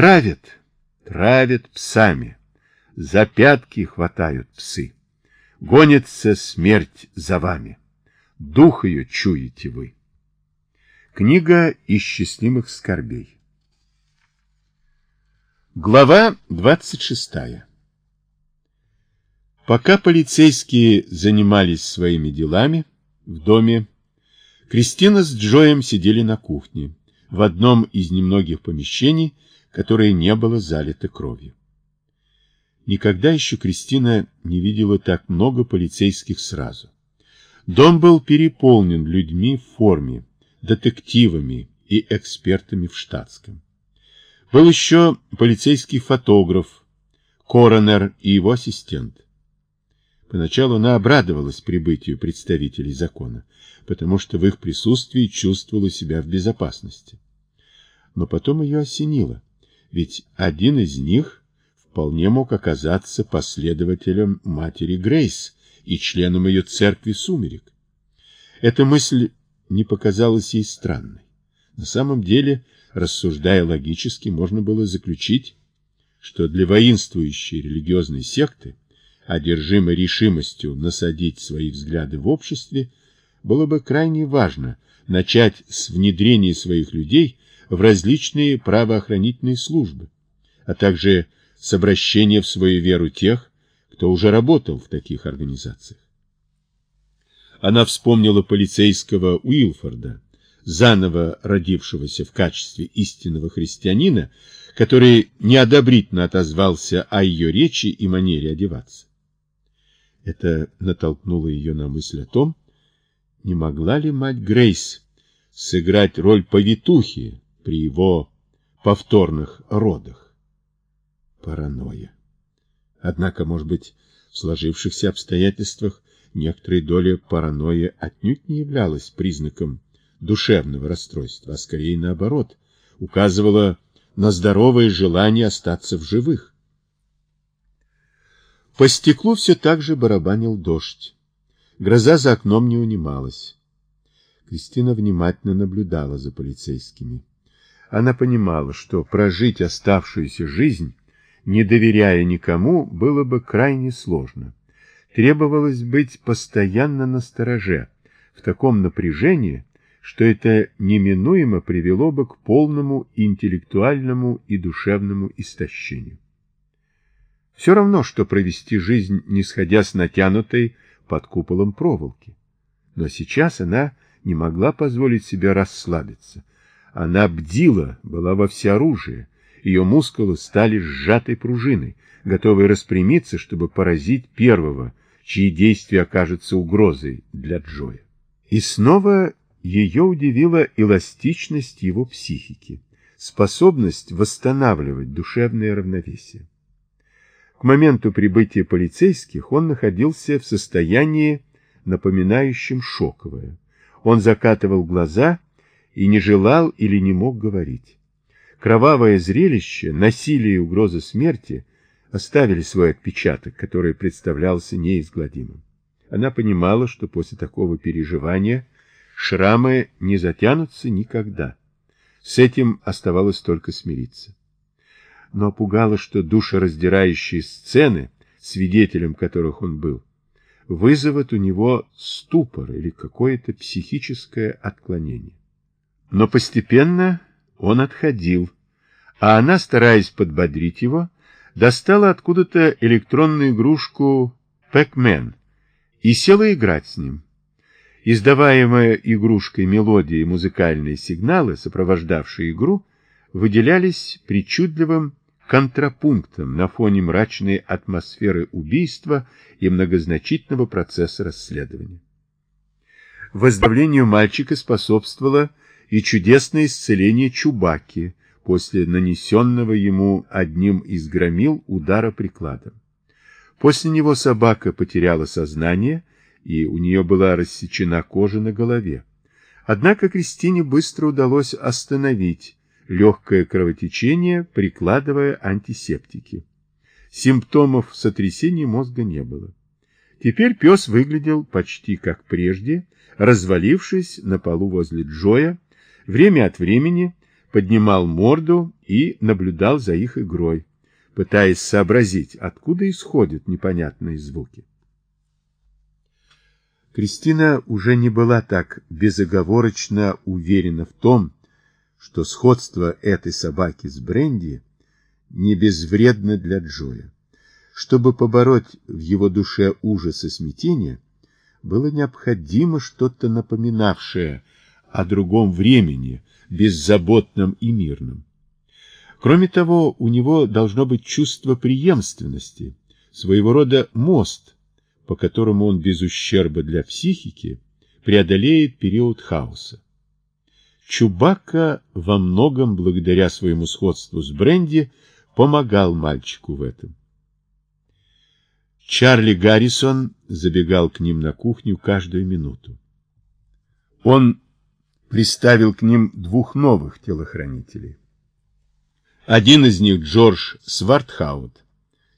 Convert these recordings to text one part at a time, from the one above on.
Травят, травят псами, за пятки хватают псы. Гонится смерть за вами, дух ее чуете вы. Книга из счастливых скорбей. Глава 26. Пока полицейские занимались своими делами в доме, Кристина с Джоем сидели на кухне, в одном из немногих помещений, которое не было залито кровью. Никогда еще Кристина не видела так много полицейских сразу. Дом был переполнен людьми в форме, детективами и экспертами в штатском. Был еще полицейский фотограф, коронер и его ассистент. Поначалу она обрадовалась прибытию представителей закона, потому что в их присутствии чувствовала себя в безопасности. Но потом ее осенило, ведь один из них вполне мог оказаться последователем матери Грейс и членом ее церкви сумерек. Эта мысль не показалась ей странной. На самом деле, рассуждая логически, можно было заключить, что для воинствующей религиозной секты, одержимой решимостью насадить свои взгляды в обществе, было бы крайне важно начать с внедрения своих людей в различные правоохранительные службы, а также с обращения в свою веру тех, кто уже работал в таких организациях. Она вспомнила полицейского Уилфорда, заново родившегося в качестве истинного христианина, который неодобрительно отозвался о ее речи и манере одеваться. Это натолкнуло ее на мысль о том, не могла ли мать Грейс сыграть роль повитухи при его повторных родах. Паранойя. Однако, может быть, в сложившихся обстоятельствах некоторая доля паранойи отнюдь не являлась признаком душевного расстройства, а скорее наоборот, указывала на здоровое желание остаться в живых. По стеклу все так же барабанил дождь. Гроза за окном не унималась. Кристина внимательно наблюдала за полицейскими. Она понимала, что прожить оставшуюся жизнь, не доверяя никому, было бы крайне сложно. Требовалось быть постоянно на стороже, в таком напряжении, что это неминуемо привело бы к полному интеллектуальному и душевному истощению. Все равно, что провести жизнь, не сходя с натянутой под куполом проволоки. Но сейчас она не могла позволить себе расслабиться. Она бдила, была во всеоружии, ее мускулы стали сжатой пружиной, готовой распрямиться, чтобы поразить первого, чьи действия окажутся угрозой для Джоя. И снова ее удивила эластичность его психики, способность восстанавливать душевное равновесие. К моменту прибытия полицейских он находился в состоянии, напоминающем шоковое. Он закатывал глаза и не желал или не мог говорить. Кровавое зрелище, насилие и угроза смерти оставили свой отпечаток, который представлялся неизгладимым. Она понимала, что после такого переживания шрамы не затянутся никогда. С этим оставалось только смириться но пугало, что душераздирающие сцены, свидетелем которых он был, вызовут у него ступор или какое-то психическое отклонение. Но постепенно он отходил, а она, стараясь подбодрить его, достала откуда-то электронную игрушку «Пэкмен» и села играть с ним. Издаваемая игрушкой мелодия и музыкальные сигналы, сопровождавшие игру, выделялись причудливым контрапунктом на фоне мрачной атмосферы убийства и многозначительного процесса расследования. Выздоровлению мальчика способствовало и чудесное исцеление Чубаки после нанесенного ему одним из громил удара прикладом. После него собака потеряла сознание, и у нее была рассечена кожа на голове. Однако Кристине быстро удалось остановить легкое кровотечение, прикладывая антисептики. Симптомов сотрясения мозга не было. Теперь пес выглядел почти как прежде, развалившись на полу возле Джоя, время от времени поднимал морду и наблюдал за их игрой, пытаясь сообразить, откуда исходят непонятные звуки. Кристина уже не была так безоговорочно уверена в том, что сходство этой собаки с Бренди не безвредно для Джоя. Чтобы побороть в его душе ужас и смятение, было необходимо что-то напоминавшее о другом времени, беззаботном и мирном. Кроме того, у него должно быть чувство преемственности, своего рода мост, по которому он без ущерба для психики преодолеет период хаоса. Чубакка во многом, благодаря своему сходству с Бренди, помогал мальчику в этом. Чарли Гаррисон забегал к ним на кухню каждую минуту. Он приставил к ним двух новых телохранителей. Один из них, Джордж Свартхаут,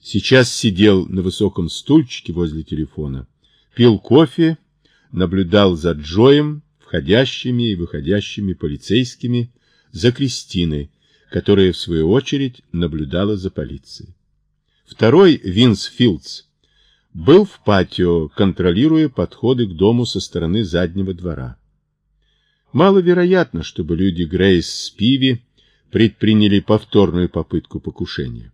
сейчас сидел на высоком стульчике возле телефона, пил кофе, наблюдал за Джоем, входящими и выходящими полицейскими, за Кристиной, которая, в свою очередь, наблюдала за полицией. Второй, Винс Филдс, был в патио, контролируя подходы к дому со стороны заднего двора. Маловероятно, чтобы люди Грейс Пиви предприняли повторную попытку покушения,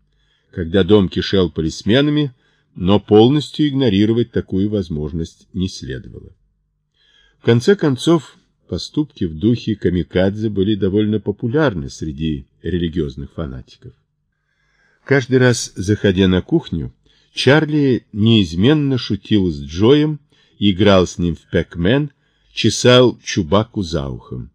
когда дом кишел полисменами, но полностью игнорировать такую возможность не следовало. В конце концов, поступки в духе камикадзе были довольно популярны среди религиозных фанатиков. Каждый раз, заходя на кухню, Чарли неизменно шутил с Джоем, играл с ним в пэкмен, чесал Чубаку за ухом.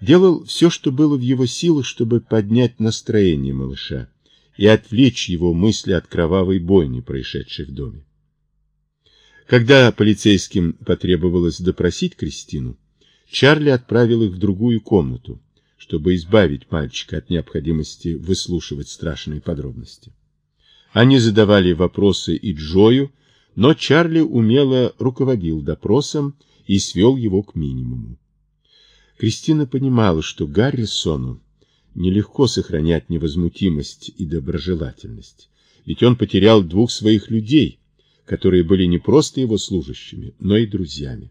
Делал все, что было в его силах, чтобы поднять настроение малыша и отвлечь его мысли от кровавой бойни, происшедшей в доме. Когда полицейским потребовалось допросить Кристину, Чарли отправил их в другую комнату, чтобы избавить мальчика от необходимости выслушивать страшные подробности. Они задавали вопросы и Джою, но Чарли умело руководил допросом и свел его к минимуму. Кристина понимала, что Гаррисону нелегко сохранять невозмутимость и доброжелательность, ведь он потерял двух своих людей, которые были не просто его служащими, но и друзьями.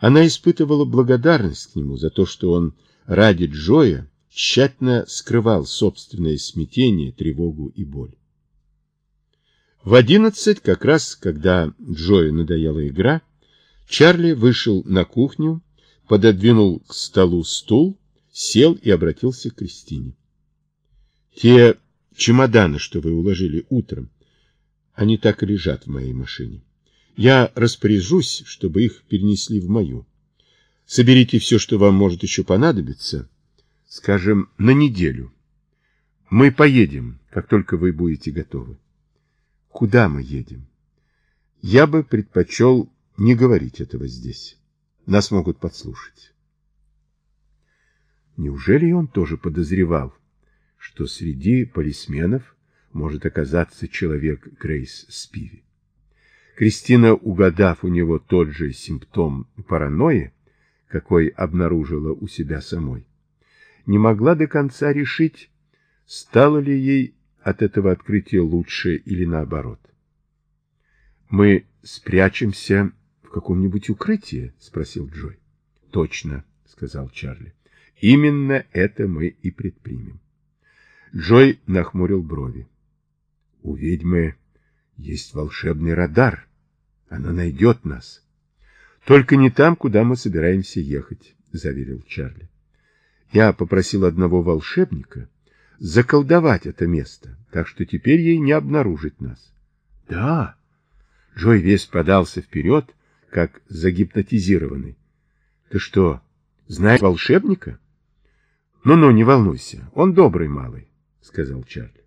Она испытывала благодарность к нему за то, что он ради Джоя тщательно скрывал собственное смятение, тревогу и боль. В одиннадцать, как раз когда Джою надоела игра, Чарли вышел на кухню, пододвинул к столу стул, сел и обратился к Кристине. Те чемоданы, что вы уложили утром, они так и лежат в моей машине. Я распоряжусь, чтобы их перенесли в мою. Соберите все, что вам может еще понадобиться, скажем, на неделю. Мы поедем, как только вы будете готовы. Куда мы едем? Я бы предпочел не говорить этого здесь. Нас могут подслушать. Неужели он тоже подозревал, что среди полисменов может оказаться человек Грейс Спиви. Кристина, угадав у него тот же симптом паранойи, какой обнаружила у себя самой, не могла до конца решить, стало ли ей от этого открытия лучше или наоборот. «Мы спрячемся каком-нибудь укрытии?» — спросил Джой. «Точно», — сказал Чарли. «Именно это мы и предпримем». Джой нахмурил брови. У ведьмы есть волшебный радар. Она найдет нас. Только не там, куда мы собираемся ехать, заверил Чарли. Я попросил одного волшебника заколдовать это место, так что теперь ей не обнаружить нас. Да. Джой весь подался вперед, как загипнотизированный. Ты что, знаешь волшебника? Ну-ну, не волнуйся, он добрый малый, сказал Чарли.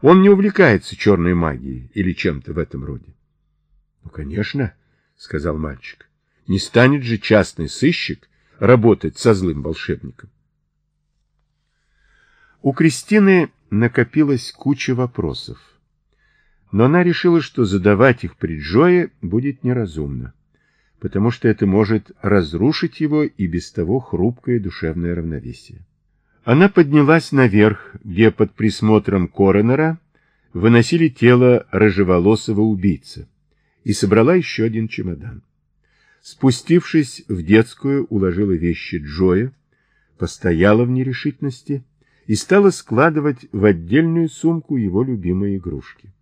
Он не увлекается черной магией или чем-то в этом роде. — Ну, конечно, — сказал мальчик. — Не станет же частный сыщик работать со злым волшебником. У Кристины накопилась куча вопросов, но она решила, что задавать их при Джое будет неразумно, потому что это может разрушить его и без того хрупкое душевное равновесие. Она поднялась наверх, где под присмотром коронера выносили тело рыжеволосого убийцы, и собрала еще один чемодан. Спустившись в детскую, уложила вещи Джоя, постояла в нерешительности и стала складывать в отдельную сумку его любимые игрушки.